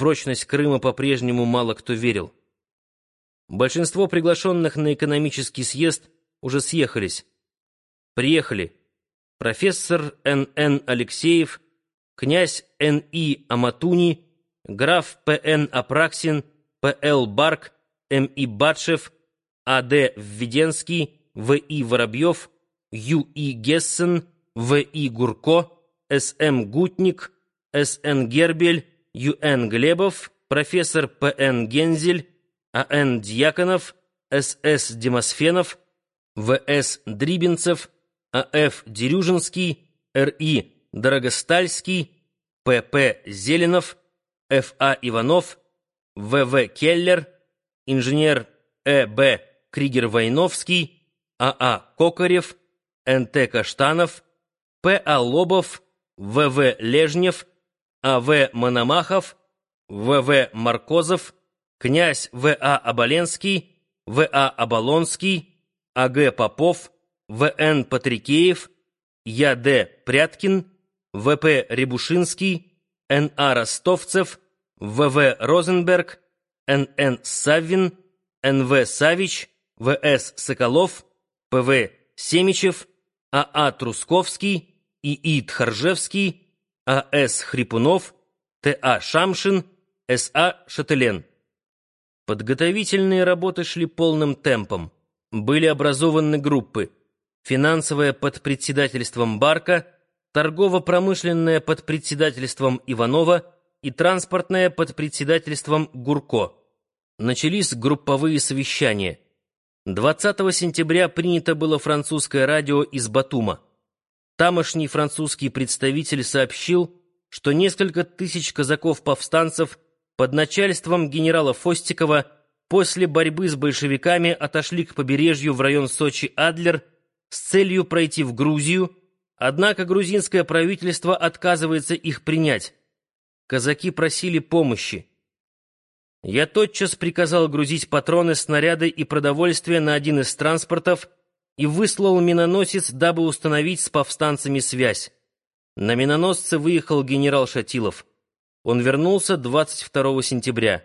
прочность Крыма по-прежнему мало кто верил. Большинство приглашенных на экономический съезд уже съехались. Приехали профессор Н.Н. Алексеев, князь Н.И. Аматуни, граф П.Н. Апраксин, П.Л. Барк, М.И. Батшев, А.Д. Введенский, В.И. Воробьев, Ю.И. Гессен, В.И. Гурко, С.М. Гутник, С.Н. Гербель, Ю.Н. Глебов, профессор П.Н. Гензель, А.Н. Дьяконов, С.С. Демосфенов, В.С. Дрибинцев, А.Ф. Дерюжинский, Р.И. Дорогостальский, П.П. Зеленов, Ф.А. Иванов, В.В. Келлер, инженер Э.Б. Кригер-Войновский, А.А. Кокарев, Н.Т. Каштанов, П.А. Лобов, В.В. Лежнев, А.В. Мономахов, В.В. Маркозов, князь В.А. Оболенский, В.А. Оболонский, А.Г. Попов, В.Н. Патрикеев, Я.Д. Пряткин, В.П. Рябушинский, Н.А. Ростовцев, В.В. Розенберг, Н.Н. Саввин, Н.В. Савич, В.С. Соколов, П.В. Семичев, А.А. Трусковский, И.И. Тхаржевский, А.С. Хрипунов, Т.А. Шамшин, С.А. Шателен. Подготовительные работы шли полным темпом. Были образованы группы. Финансовая под председательством Барка, торгово-промышленная под председательством Иванова и транспортная под председательством Гурко. Начались групповые совещания. 20 сентября принято было французское радио из Батума. Тамошний французский представитель сообщил, что несколько тысяч казаков-повстанцев под начальством генерала Фостикова после борьбы с большевиками отошли к побережью в район Сочи-Адлер с целью пройти в Грузию, однако грузинское правительство отказывается их принять. Казаки просили помощи. Я тотчас приказал грузить патроны, снаряды и продовольствие на один из транспортов и выслал миноносец, дабы установить с повстанцами связь. На миноносце выехал генерал Шатилов. Он вернулся 22 сентября.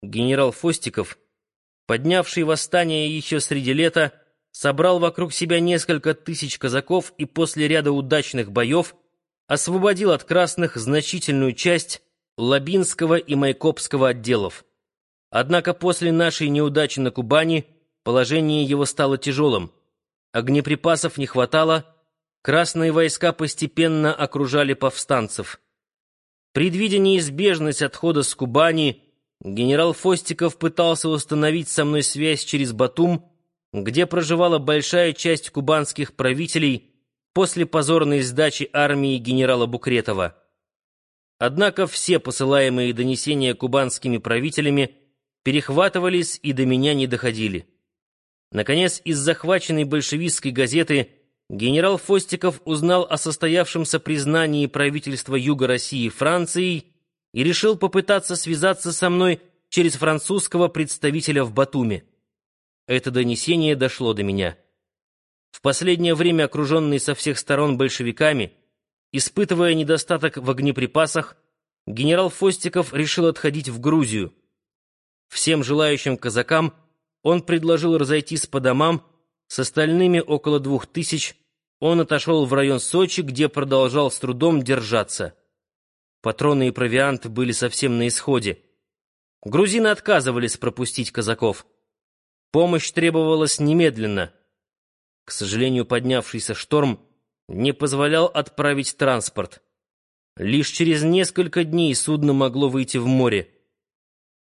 Генерал Фостиков, поднявший восстание еще среди лета, собрал вокруг себя несколько тысяч казаков и после ряда удачных боев освободил от красных значительную часть Лабинского и Майкопского отделов. Однако после нашей неудачи на Кубани положение его стало тяжелым. Огнеприпасов не хватало, красные войска постепенно окружали повстанцев. Предвидя неизбежность отхода с Кубани, генерал Фостиков пытался установить со мной связь через Батум, где проживала большая часть кубанских правителей после позорной сдачи армии генерала Букретова. Однако все посылаемые донесения кубанскими правителями перехватывались и до меня не доходили. Наконец, из захваченной большевистской газеты генерал Фостиков узнал о состоявшемся признании правительства Юга России Францией и решил попытаться связаться со мной через французского представителя в Батуми. Это донесение дошло до меня. В последнее время, окруженный со всех сторон большевиками, испытывая недостаток в огнеприпасах, генерал Фостиков решил отходить в Грузию. Всем желающим казакам он предложил разойтись по домам, с остальными около двух тысяч он отошел в район Сочи, где продолжал с трудом держаться. Патроны и провиант были совсем на исходе. Грузины отказывались пропустить казаков. Помощь требовалась немедленно. К сожалению, поднявшийся шторм не позволял отправить транспорт. Лишь через несколько дней судно могло выйти в море.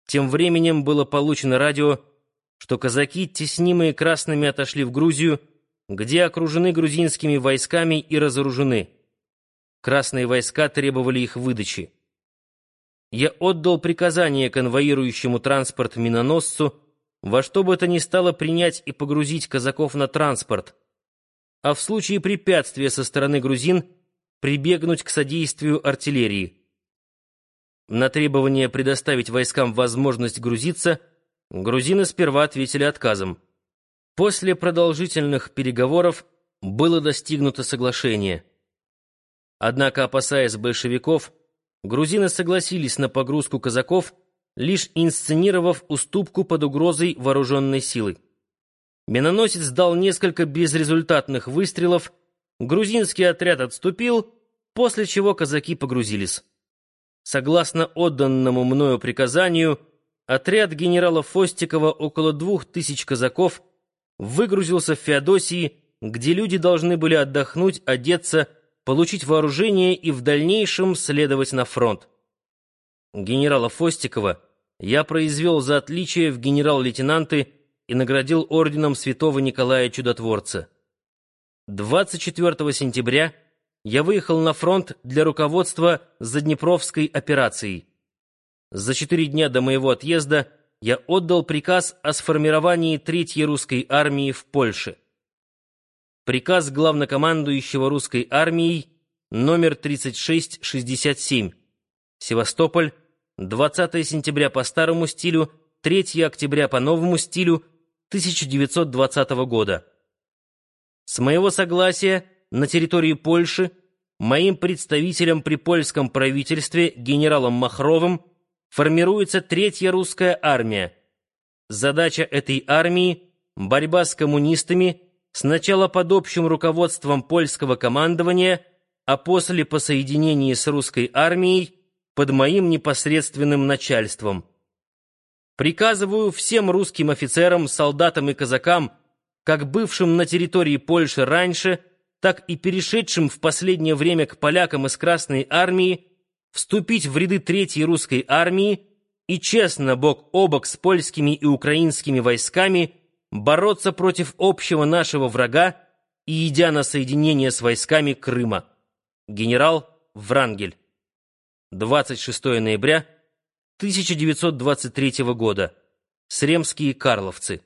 Тем временем было получено радио, что казаки, теснимые красными, отошли в Грузию, где окружены грузинскими войсками и разоружены. Красные войска требовали их выдачи. Я отдал приказание конвоирующему транспорт миноносцу во что бы то ни стало принять и погрузить казаков на транспорт, а в случае препятствия со стороны грузин прибегнуть к содействию артиллерии. На требование предоставить войскам возможность грузиться – грузины сперва ответили отказом. После продолжительных переговоров было достигнуто соглашение. Однако, опасаясь большевиков, грузины согласились на погрузку казаков, лишь инсценировав уступку под угрозой вооруженной силы. Миноносец дал несколько безрезультатных выстрелов, грузинский отряд отступил, после чего казаки погрузились. Согласно отданному мною приказанию, отряд генерала Фостикова около двух тысяч казаков выгрузился в Феодосии, где люди должны были отдохнуть, одеться, получить вооружение и в дальнейшем следовать на фронт. Генерала Фостикова я произвел за отличие в генерал-лейтенанты и наградил орденом святого Николая Чудотворца. 24 сентября я выехал на фронт для руководства Заднепровской операцией. За четыре дня до моего отъезда я отдал приказ о сформировании Третьей русской армии в Польше. Приказ главнокомандующего русской армией номер 3667. Севастополь, 20 сентября по старому стилю, 3 октября по новому стилю 1920 года. С моего согласия на территории Польши моим представителем при польском правительстве генералом Махровым формируется Третья русская армия. Задача этой армии — борьба с коммунистами, сначала под общим руководством польского командования, а после по соединении с русской армией под моим непосредственным начальством. Приказываю всем русским офицерам, солдатам и казакам, как бывшим на территории Польши раньше, так и перешедшим в последнее время к полякам из Красной армии, вступить в ряды Третьей русской армии и честно бок о бок с польскими и украинскими войсками бороться против общего нашего врага и идя на соединение с войсками Крыма. Генерал Врангель. 26 ноября 1923 года. Сремские Карловцы.